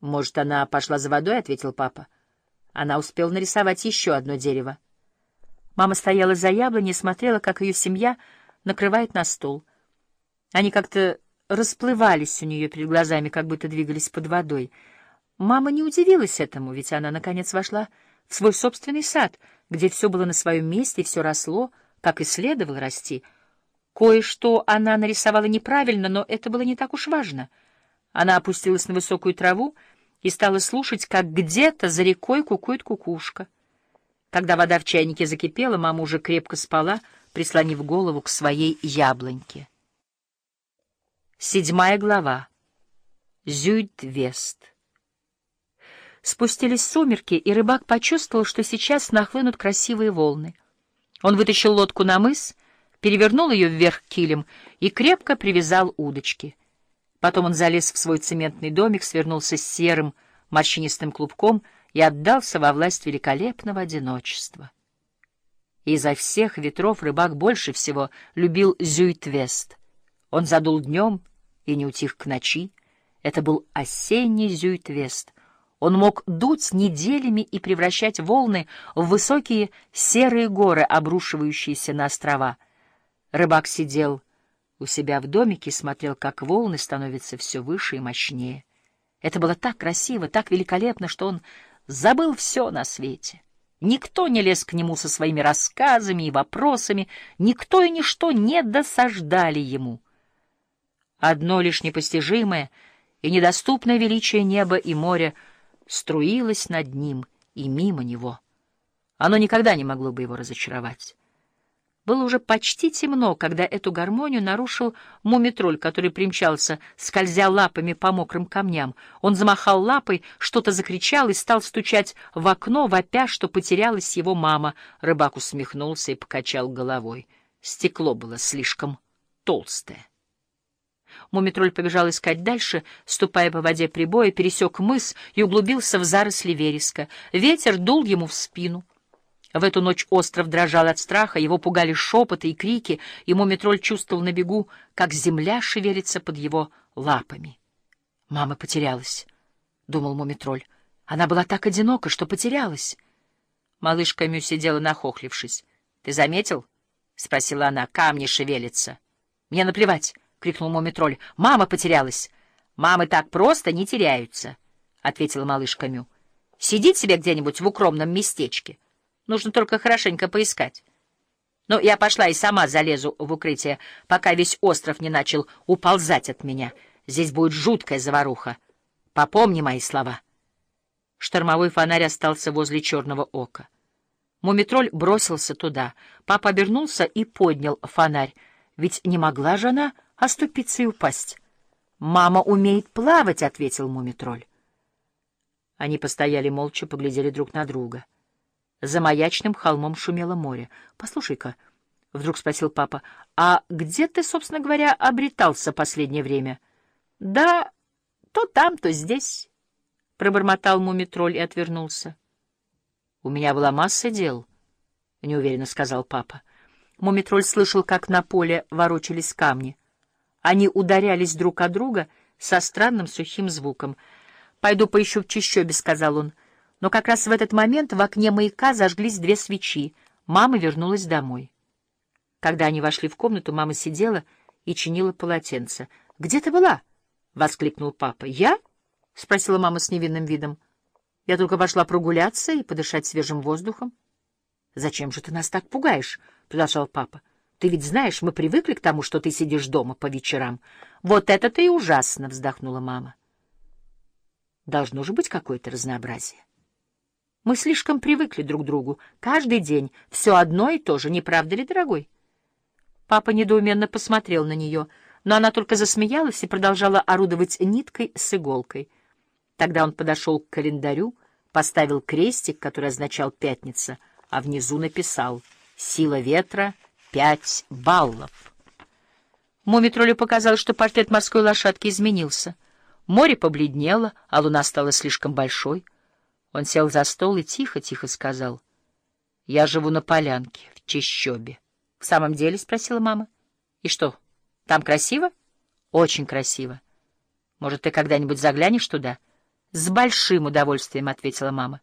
«Может, она пошла за водой?» — ответил папа. Она успела нарисовать еще одно дерево. Мама стояла за яблоней и смотрела, как ее семья накрывает на стол. Они как-то расплывались у нее перед глазами, как будто двигались под водой. Мама не удивилась этому, ведь она, наконец, вошла в свой собственный сад, где все было на своем месте и все росло, как и следовало расти. Кое-что она нарисовала неправильно, но это было не так уж важно. Она опустилась на высокую траву и стала слушать, как где-то за рекой кукует кукушка. Когда вода в чайнике закипела, мама уже крепко спала, прислонив голову к своей яблоньке. Седьмая глава. Зюйд-Вест. Спустились сумерки, и рыбак почувствовал, что сейчас нахлынут красивые волны. Он вытащил лодку на мыс, перевернул ее вверх килем и крепко привязал удочки. Потом он залез в свой цементный домик, свернулся с серым морщинистым клубком и отдался во власть великолепного одиночества. Изо всех ветров рыбак больше всего любил Зюитвест. Он задул днем и не утих к ночи. Это был осенний Зюитвест. Он мог дуть неделями и превращать волны в высокие серые горы, обрушивающиеся на острова. Рыбак сидел у себя в домике и смотрел, как волны становятся все выше и мощнее. Это было так красиво, так великолепно, что он забыл все на свете. Никто не лез к нему со своими рассказами и вопросами, никто и ничто не досаждали ему. Одно лишь непостижимое и недоступное величие неба и моря струилось над ним и мимо него. Оно никогда не могло бы его разочаровать. Было уже почти темно, когда эту гармонию нарушил мумитроль, который примчался, скользя лапами по мокрым камням. Он замахал лапой, что-то закричал и стал стучать в окно, вопя, что потерялась его мама. Рыбак усмехнулся и покачал головой. Стекло было слишком толстое. Мумитроль побежал искать дальше, ступая по воде прибоя, пересек мыс и углубился в заросли вереска. Ветер дул ему в спину. В эту ночь остров дрожал от страха, его пугали шепоты и крики, и Мумитроль чувствовал на бегу, как земля шевелится под его лапами. «Мама потерялась», — думал Мумитроль. «Она была так одинока, что потерялась». Малышка Мю сидела нахохлившись. «Ты заметил?» — спросила она. «Камни шевелятся». «Мне наплевать», — крикнул Мумитроль. «Мама потерялась». «Мамы так просто не теряются», — ответила малышка Мю. «Сидит себе где-нибудь в укромном местечке». Нужно только хорошенько поискать. Но я пошла и сама залезу в укрытие, пока весь остров не начал уползать от меня. Здесь будет жуткая заваруха. Попомни мои слова. Штормовой фонарь остался возле черного ока. Мумитроль бросился туда. Папа обернулся и поднял фонарь. Ведь не могла же она оступиться и упасть. «Мама умеет плавать», — ответил Мумитроль. Они постояли молча, поглядели друг на друга. За маячным холмом шумело море. — Послушай-ка, — вдруг спросил папа, — а где ты, собственно говоря, обретался последнее время? — Да, то там, то здесь, — пробормотал мумитроль и отвернулся. — У меня была масса дел, — неуверенно сказал папа. Мумитроль слышал, как на поле ворочались камни. Они ударялись друг о друга со странным сухим звуком. — Пойду поищу в чащобе, — сказал он. — но как раз в этот момент в окне маяка зажглись две свечи. Мама вернулась домой. Когда они вошли в комнату, мама сидела и чинила полотенце. — Где ты была? — воскликнул папа. — Я? — спросила мама с невинным видом. — Я только пошла прогуляться и подышать свежим воздухом. — Зачем же ты нас так пугаешь? — продолжал папа. — Ты ведь знаешь, мы привыкли к тому, что ты сидишь дома по вечерам. — Вот это-то и ужасно! — вздохнула мама. — Должно же быть какое-то разнообразие. Мы слишком привыкли друг к другу. Каждый день все одно и то же, не правда ли, дорогой? Папа недоуменно посмотрел на нее, но она только засмеялась и продолжала орудовать ниткой с иголкой. Тогда он подошел к календарю, поставил крестик, который означал «пятница», а внизу написал «Сила ветра — пять баллов». Мумитролю показалось, что портрет морской лошадки изменился. Море побледнело, а луна стала слишком большой — он сел за стол и тихо-тихо сказал. — Я живу на полянке, в Чищобе. — В самом деле? — спросила мама. — И что, там красиво? — Очень красиво. Может, ты когда-нибудь заглянешь туда? — С большим удовольствием, — ответила мама.